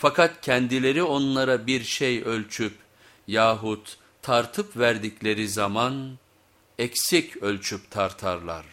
Fakat kendileri onlara bir şey ölçüp yahut tartıp verdikleri zaman eksik ölçüp tartarlar.